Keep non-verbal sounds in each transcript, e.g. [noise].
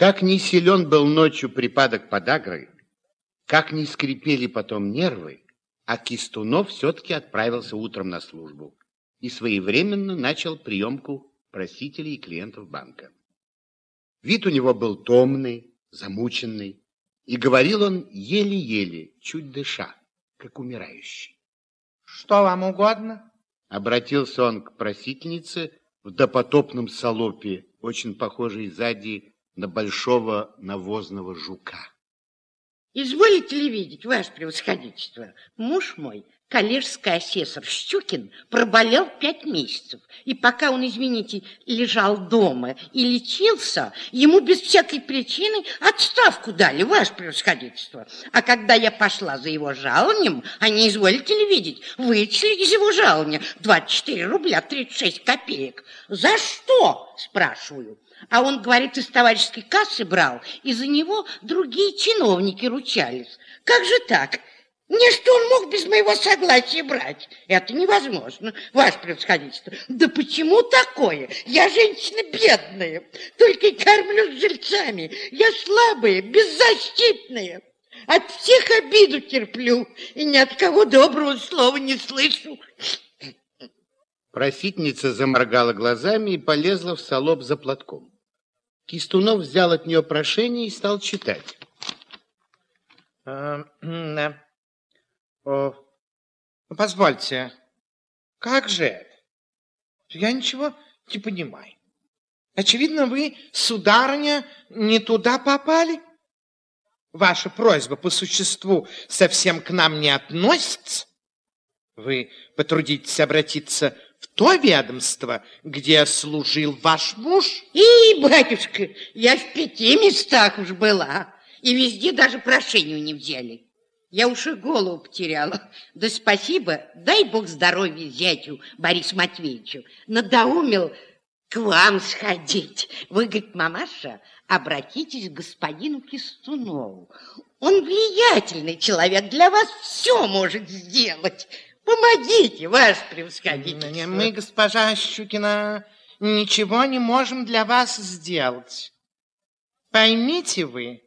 Как не силен был ночью припадок подагры, как не скрипели потом нервы, а Кистунов все-таки отправился утром на службу и своевременно начал приемку просителей и клиентов банка. Вид у него был томный, замученный, и говорил он еле-еле, чуть дыша, как умирающий. Что вам угодно? Обратился он к просительнице в допотопном салопе, очень похожей сзади на большого навозного жука. Изволите ли видеть, ваше превосходительство, муж мой, коллежский асессор Щукин, проболел пять месяцев. И пока он, извините, лежал дома и лечился, ему без всякой причины отставку дали, ваше превосходительство. А когда я пошла за его жалованием, они, изволите ли видеть, вычли из его жалования 24 рубля 36 копеек. За что, спрашиваю? А он, говорит, из товарищеской кассы брал, и за него другие чиновники ручались. Как же так? Не что он мог без моего согласия брать. Это невозможно, ваше превосходительство. Да почему такое? Я женщина бедная, только и кормлю с жильцами. Я слабая, беззащитная. От всех обиду терплю и ни от кого доброго слова не слышу. Просительница заморгала глазами и полезла в салоп за платком. Кистунов взял от нее прошение и стал читать. [clears throat] О, позвольте, как же это? Я ничего не понимаю. Очевидно, вы, сударыня, не туда попали? Ваша просьба по существу совсем к нам не относится? Вы потрудитесь обратиться в то ведомство, где служил ваш муж? И, батюшка, я в пяти местах уж была, и везде даже прошению не взяли. Я уж и голову потеряла. Да спасибо, дай бог здоровья зятю Борису Матвеевичу. Надоумил к вам сходить. Вы, говорит, мамаша, обратитесь к господину Кистунову. Он влиятельный человек, для вас все может сделать. Помогите, ваше превосходительство. Мы, госпожа Щукина, ничего не можем для вас сделать. Поймите вы,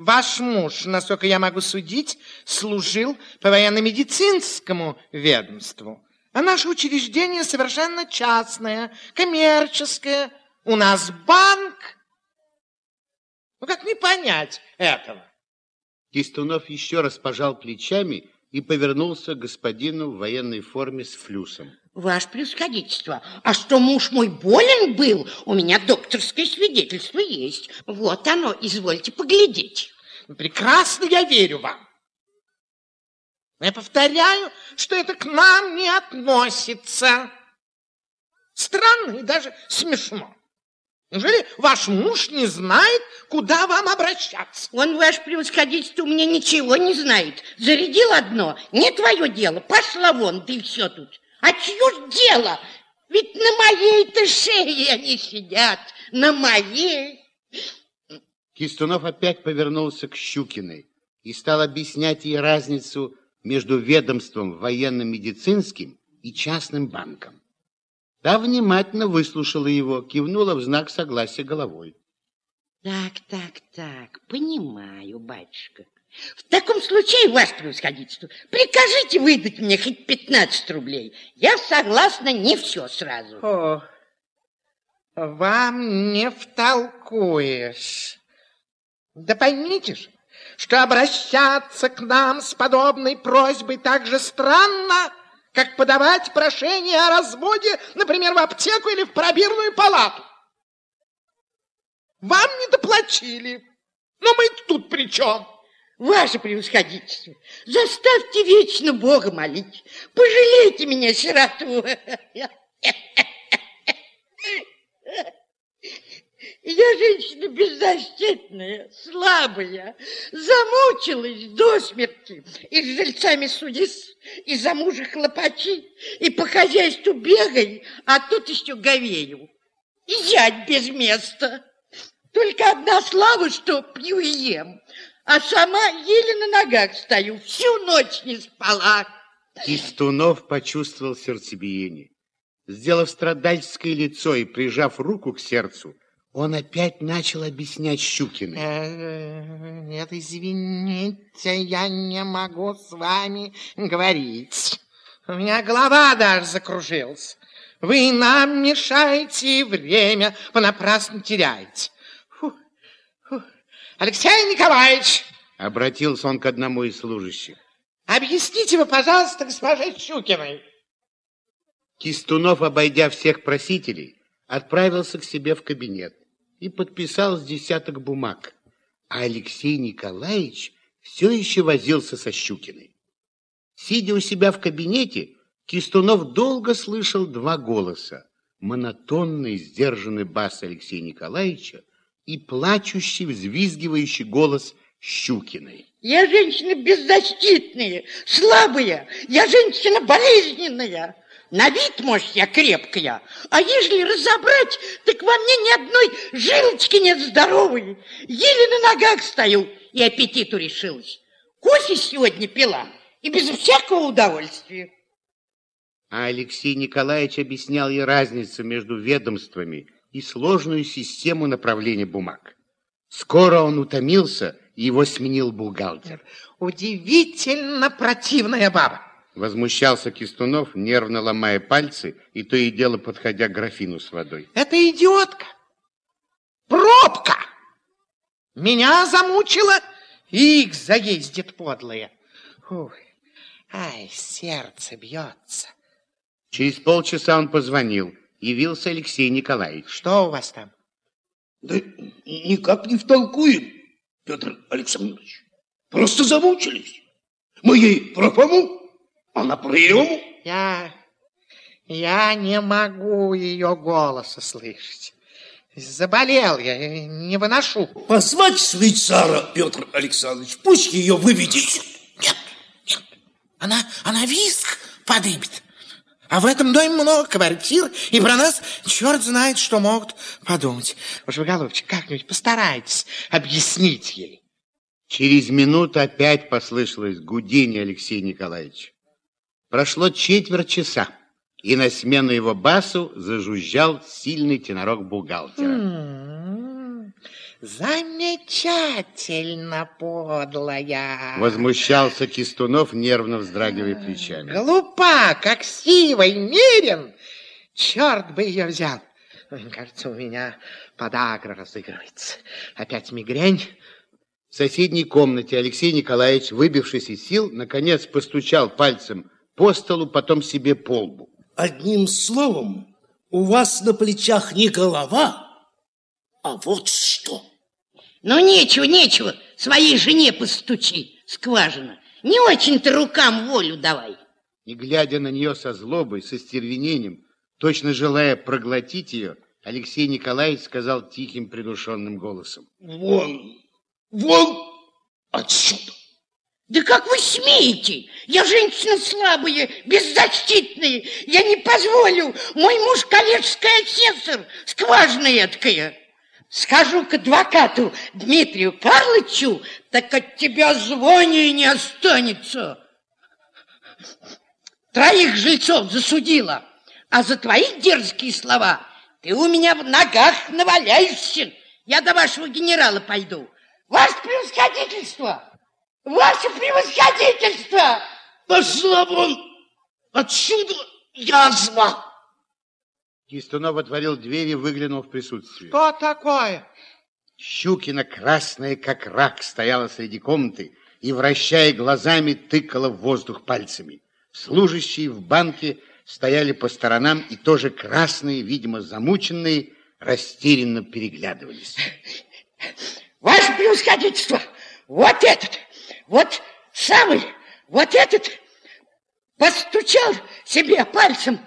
ваш муж, насколько я могу судить, служил по военно-медицинскому ведомству. А наше учреждение совершенно частное, коммерческое. У нас банк. Ну, как не понять этого? Кистунов еще раз пожал плечами и повернулся к господину в военной форме с флюсом. Ваше превосходительство, а что муж мой болен был, у меня докторское свидетельство есть. Вот оно, извольте поглядеть. Прекрасно, я верю вам. Я повторяю, что это к нам не относится. Странно и даже смешно. Неужели ваш муж не знает, куда вам обращаться? Он, ваше превосходительство, у меня ничего не знает. Зарядил одно, не твое дело, пошла вон, ты все тут. А чье дело? Ведь на моей-то шее они сидят, на моей. Кистунов опять повернулся к Щукиной и стал объяснять ей разницу между ведомством военно-медицинским и частным банком. Та внимательно выслушала его, кивнула в знак согласия головой. Так, так, так, понимаю, батюшка. В таком случае, ваше превосходительство, прикажите выдать мне хоть 15 рублей. Я согласна не все сразу. О, вам не втолкуешь. Да поймите же, что обращаться к нам с подобной просьбой так же странно, как подавать прошение о разводе, например, в аптеку или в пробирную палату. Вам не доплатили, но мы тут при чем? Ваше превосходительство, заставьте вечно Бога молить. Пожалейте меня, сироту. Я женщина беззащитная, слабая, замучилась до смерти. И с жильцами судись, и за мужа хлопачи, и по хозяйству бегай, а тут еще говею. И зять без места. Только одна слава, что пью и ем, а сама еле на ногах стою, всю ночь не спала. Кистунов почувствовал сердцебиение. Сделав страдальческое лицо и прижав руку к сердцу, он опять начал объяснять Щукиной. Э, Нет, извините, я не могу с вами говорить. У меня голова даже закружилась. Вы нам мешаете время, понапрасну теряете. Алексей Николаевич, Обратился он к одному из служащих. объясните вы, пожалуйста, госпоже Щукиной. Кистунов, обойдя всех просителей, отправился к себе в кабинет и подписал с десяток бумаг. А Алексей Николаевич все еще возился со Щукиной. Сидя у себя в кабинете, Кистунов долго слышал два голоса. Монотонный, сдержанный бас Алексея Николаевича и плачущий, взвизгивающий голос Щукиной. Я женщина беззащитная, слабая, я женщина болезненная. На вид, может, я крепкая, а ежели разобрать, так во мне ни одной жилочки нет здоровой. Еле на ногах стою и аппетиту решилась. Кофе сегодня пила и без всякого удовольствия. А Алексей Николаевич объяснял ей разницу между ведомствами и сложную систему направления бумаг. Скоро он утомился, и его сменил бухгалтер. Удивительно противная баба. Возмущался Кистунов, нервно ломая пальцы и то и дело подходя к графину с водой. Это идиотка. Пробка. Меня замучила, и их заездит подлая. Фух. Ай, сердце бьется. Через полчаса он позвонил. Явился Алексей Николаевич. Что у вас там? Да никак не втолкуем, Петр Александрович. Просто замучились. Мы ей про Фому, она про Ерему. Я... Я не могу ее голоса слышать. Заболел я, не выношу. Позвать швейцара, Петр Александрович, пусть ее выведет. Нет, нет, она, она виск подымет. А в этом доме много квартир, и про нас черт знает, что могут подумать. Уж вы, голубчик, как-нибудь постарайтесь объяснить ей. Через минуту опять послышалось гудение Алексея Николаевича. Прошло четверть часа, и на смену его басу зажужжал сильный тенорок бухгалтера. М, Замечательно, подлая. Возмущался Кистунов, нервно вздрагивая плечами. Глупа, как сивой мерен. Черт бы ее взял. Ой, Кажется, у меня подагра разыгрывается. Опять мигрень. В соседней комнате Алексей Николаевич, выбившись из сил, наконец постучал пальцем по столу, потом себе по лбу. Одним словом, у вас на плечах не голова, а вот что. Ну, нечего, нечего, своей жене постучи, скважина. Не очень-то рукам волю давай. И, глядя на нее со злобой, со стервенением, точно желая проглотить ее, Алексей Николаевич сказал тихим, придушенным голосом. Вон, вон отсюда. Да как вы смеете? Я женщина слабая, беззащитная. Я не позволю. Мой муж коллежский асессор, скважина эткая. Схожу к адвокату Дмитрию Карлычу, так от тебя звония не останется. Троих жильцов засудила, а за твои дерзкие слова ты у меня в ногах наваляешься. Я до вашего генерала пойду. Ваше превосходительство! Ваше превосходительство! Пошла вон отсюда, язва. Кистунов отворил дверь и выглянул в присутствие. Что такое? Щукина, красная как рак, стояла среди комнаты и, вращая глазами, тыкала в воздух пальцами. Служащие в банке стояли по сторонам и тоже красные, видимо, замученные, растерянно переглядывались. Ваше превосходительство, вот этот, вот самый, вот этот постучал себе пальцем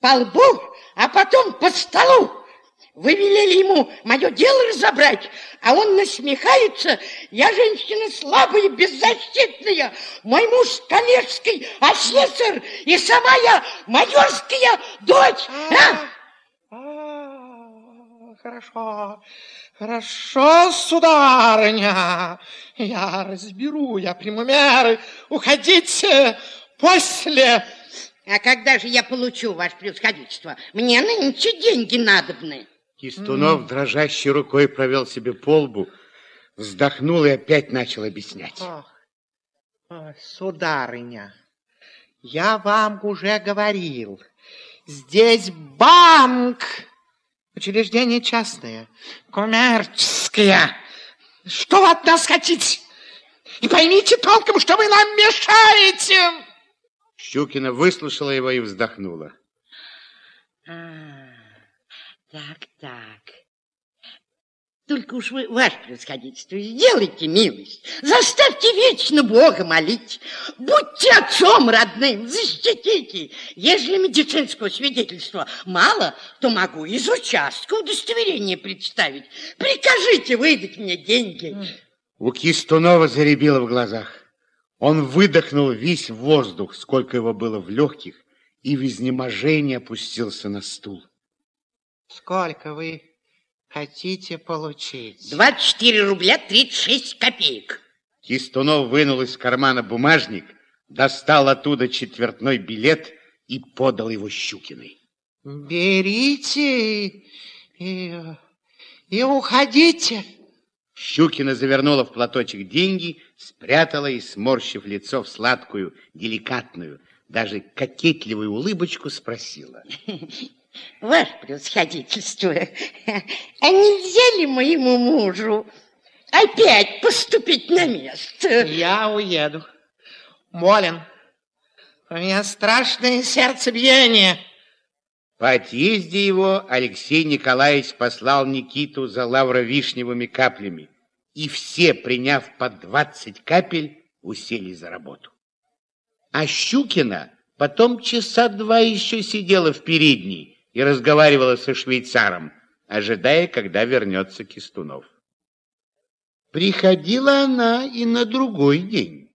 по лбу, а потом по столу. Вы велели ему мое дело разобрать, а он насмехается. Я женщина слабая, беззащитная. Мой муж коллежский асессор, и сама я майорская дочь. А? А, Хорошо, хорошо, сударыня. Я разберу, я приму меры. Уходите после. А когда же я получу, ваше превосходительство? Мне нынче деньги надобны. Кистунов дрожащей рукой провел себе по лбу, вздохнул и опять начал объяснять. Ох, сударыня, я вам уже говорил, здесь банк, учреждение частное, коммерческое. Что вы от нас хотите? И поймите толком, что вы нам мешаете. Щукина выслушала его и вздохнула. А, так, так. Только уж вы, ваше превосходительство, сделайте милость. Заставьте вечно Бога молить. Будьте отцом родным, защитите. Если медицинского свидетельства мало, то могу из участка удостоверение представить. Прикажите выдать мне деньги. У Кистунова заребило в глазах. Он выдохнул весь воздух, сколько его было в легких, и в изнеможении опустился на стул. Сколько вы хотите получить? 24 рубля 36 копеек. Кистунов вынул из кармана бумажник, достал оттуда четвертной билет и подал его Щукиной. Берите и, и уходите. Щукина завернула в платочек деньги, спрятала и, сморщив лицо в сладкую, деликатную, даже кокетливую улыбочку, спросила. [laughs] Ваше превосходительство, [laughs] а нельзя ли моему мужу опять поступить на место? Я уеду. Молен. У меня страшное сердцебиение. По отъезде его Алексей Николаевич послал Никиту за лавровишневыми каплями, и все, приняв по 20 капель, усели за работу. А Щукина потом часа два еще сидела в передней и разговаривала со швейцаром, ожидая, когда вернется Кистунов. Приходила она и на другой день.